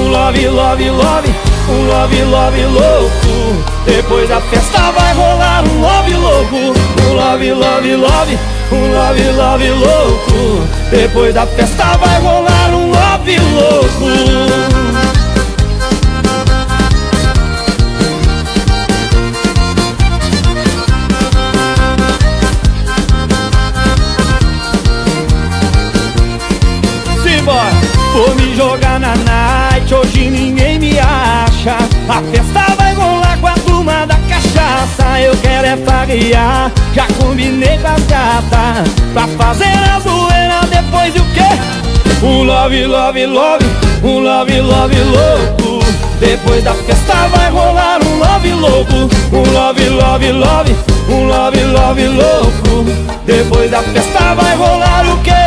Um love, love, love, um love, love louco. Depois da festa vai rolar um love louco Um love, love, love, um love, love louco. Depois da festa vai rolar um love louco. Vou me jogar Eu quero é farrear, já combinei com as gatas Pra fazer a zoeira depois o quê? Um love, love, love, um love, love louco Depois da festa vai rolar um love louco Um love, love, love, um love, love louco Depois da festa vai rolar o quê?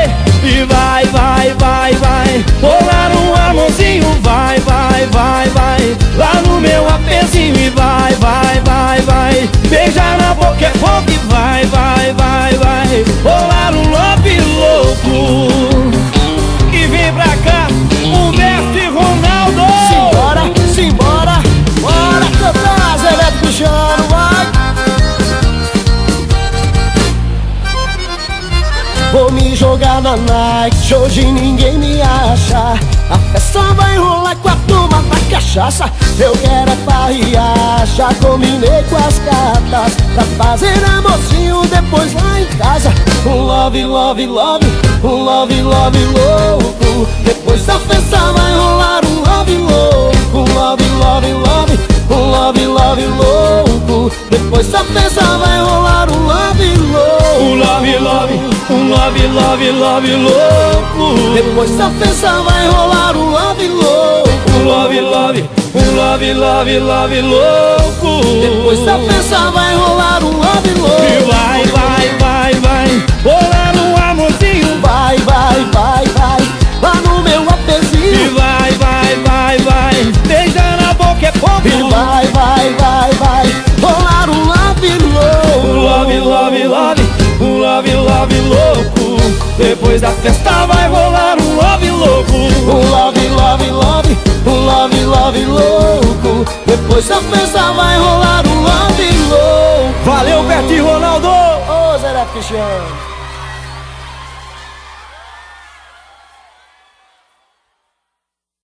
Vou me jogar na night, hoje ninguém me acha. A festa vai rolar com a turma da cachaça. Eu quero é farrear, já combinei com as gatas. Pra fazer amorzinho depois lá em casa. Um love, love, love, um love, love louco. Depois da festa vai rolar um love louco. Um love, love, love, um love, love louco. Depois da festa vai rolar love, love, louco. Depois da festa vai rolar um love louco. Um love, love, um love, love, love louco. Depois da festa vai rolar Depois da festa vai rolar um love louco. Um love, love, love, um love, love louco. Depois da festa vai rolar um love louco. Valeu, Beto e Ronaldo! Ô, Zé Cristiano